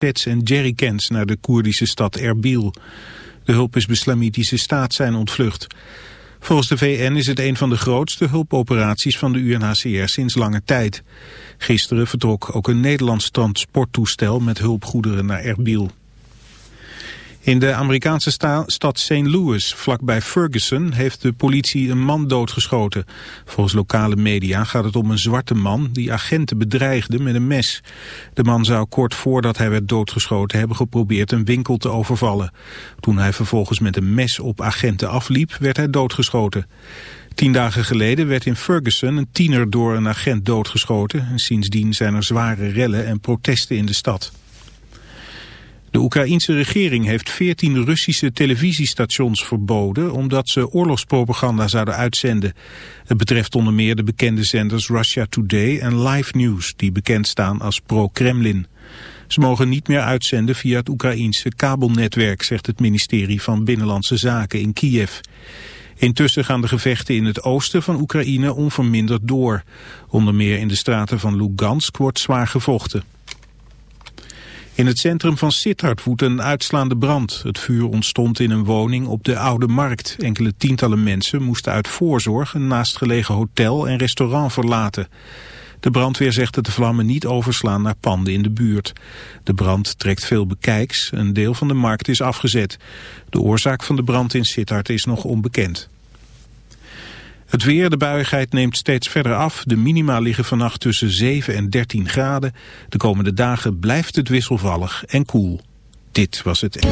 pets en jerrycans naar de Koerdische stad Erbil. De hulp is Islamitische staat zijn ontvlucht. Volgens de VN is het een van de grootste hulpoperaties van de UNHCR sinds lange tijd. Gisteren vertrok ook een Nederlands transporttoestel met hulpgoederen naar Erbil. In de Amerikaanse stad St. Louis, vlakbij Ferguson, heeft de politie een man doodgeschoten. Volgens lokale media gaat het om een zwarte man die agenten bedreigde met een mes. De man zou kort voordat hij werd doodgeschoten hebben geprobeerd een winkel te overvallen. Toen hij vervolgens met een mes op agenten afliep, werd hij doodgeschoten. Tien dagen geleden werd in Ferguson een tiener door een agent doodgeschoten. En sindsdien zijn er zware rellen en protesten in de stad. De Oekraïense regering heeft 14 Russische televisiestations verboden omdat ze oorlogspropaganda zouden uitzenden. Het betreft onder meer de bekende zenders Russia Today en Live News die bekend staan als pro-Kremlin. Ze mogen niet meer uitzenden via het Oekraïense kabelnetwerk, zegt het ministerie van Binnenlandse Zaken in Kiev. Intussen gaan de gevechten in het oosten van Oekraïne onverminderd door. Onder meer in de straten van Lugansk wordt zwaar gevochten. In het centrum van Sittard woedt een uitslaande brand. Het vuur ontstond in een woning op de Oude Markt. Enkele tientallen mensen moesten uit voorzorg een naastgelegen hotel en restaurant verlaten. De brandweer zegt dat de vlammen niet overslaan naar panden in de buurt. De brand trekt veel bekijks. Een deel van de markt is afgezet. De oorzaak van de brand in Sittard is nog onbekend. Het weer, de buiigheid neemt steeds verder af. De minima liggen vannacht tussen 7 en 13 graden. De komende dagen blijft het wisselvallig en koel. Dit was het...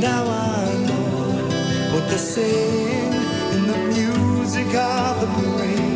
Now I know what they sing in the music of the brain.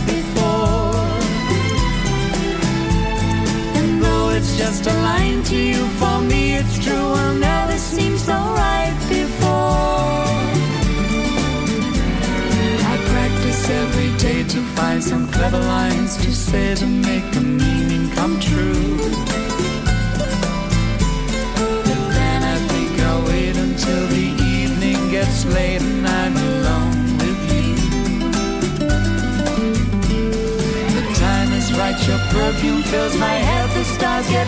just a line to you, for me it's true, will never seem so right before. I practice every day to find some clever lines to say to make the meaning come true. But then I think I'll wait until the evening gets late and I'm alone with you. The time is right, your perfume fills my head, the stars get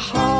heart?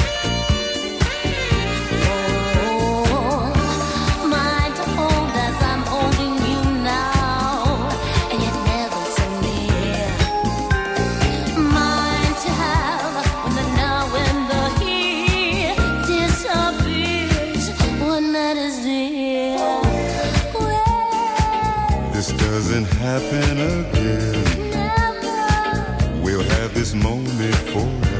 doesn't happen again, Never. we'll have this moment forever.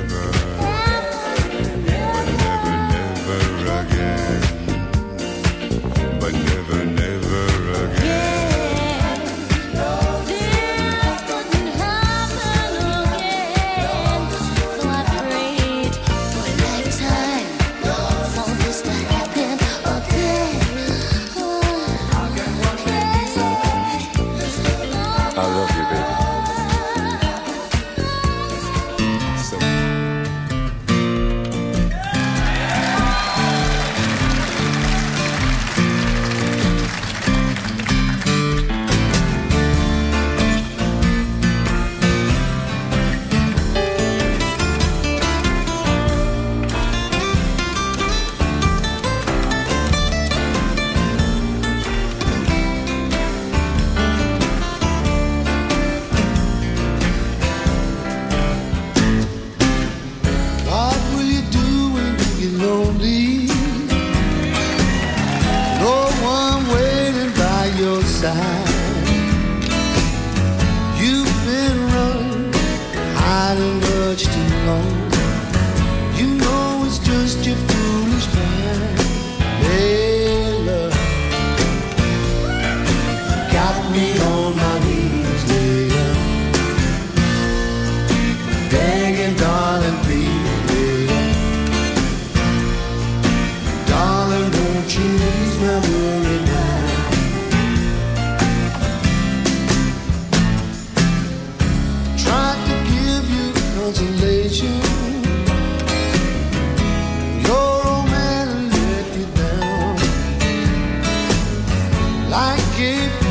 keep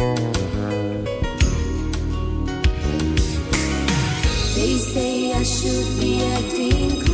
They say I should be acting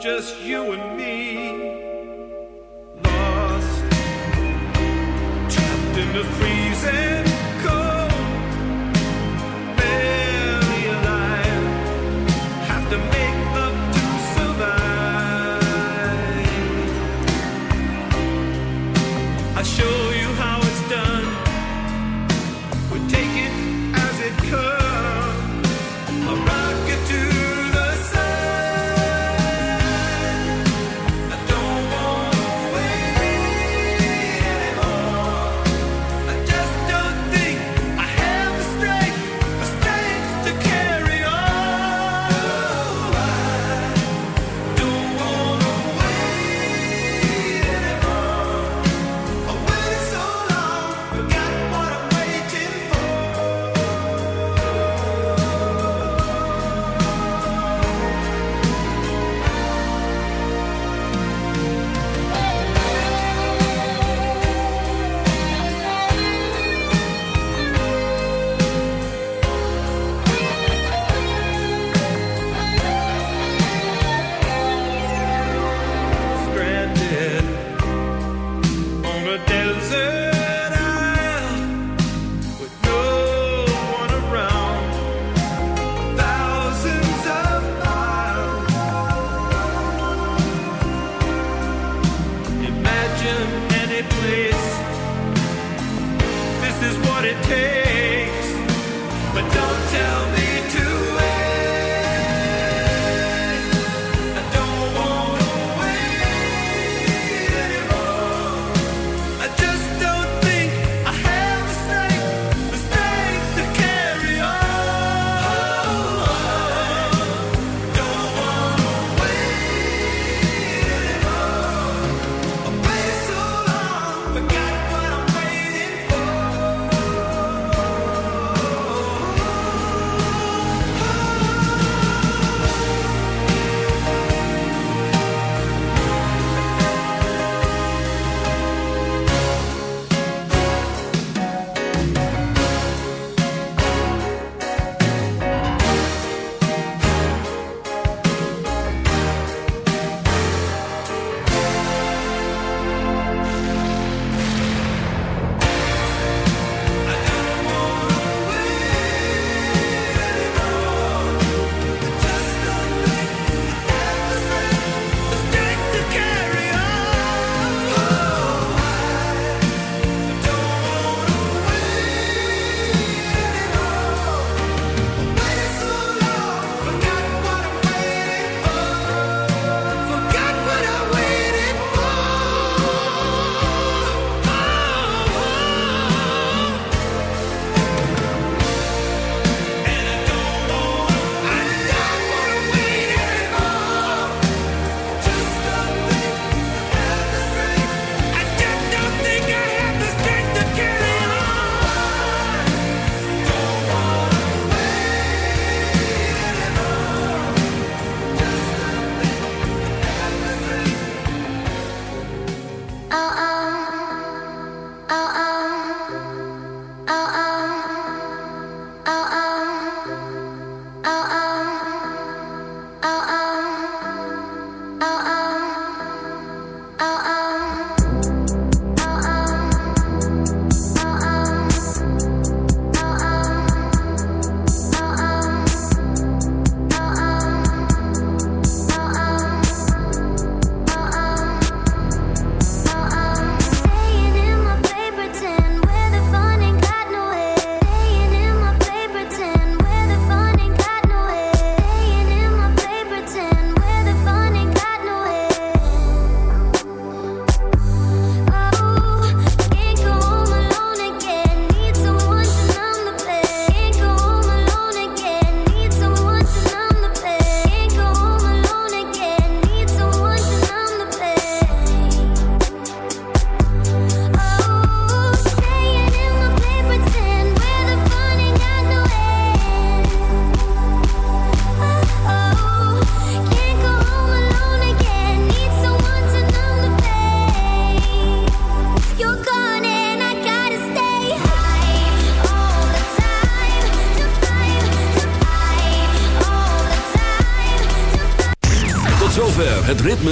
Just you and me. Lost trapped in the freezing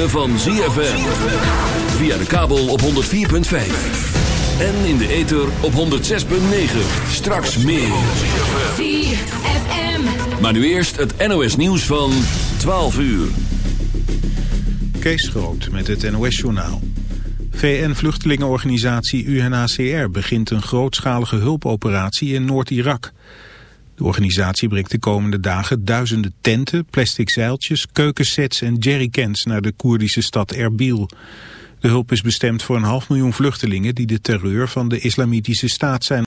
ritme van ZFM. Via de kabel op 104.5. En in de ether op 106.9. Straks meer. ZFM. Maar nu eerst het NOS nieuws van 12 uur. Kees Groot met het NOS-journaal. VN-vluchtelingenorganisatie UNHCR begint een grootschalige hulpoperatie in Noord-Irak. De organisatie brengt de komende dagen duizenden tenten, plastic zeiltjes, keukensets en jerrycans naar de Koerdische stad Erbil. De hulp is bestemd voor een half miljoen vluchtelingen die de terreur van de islamitische staat zijn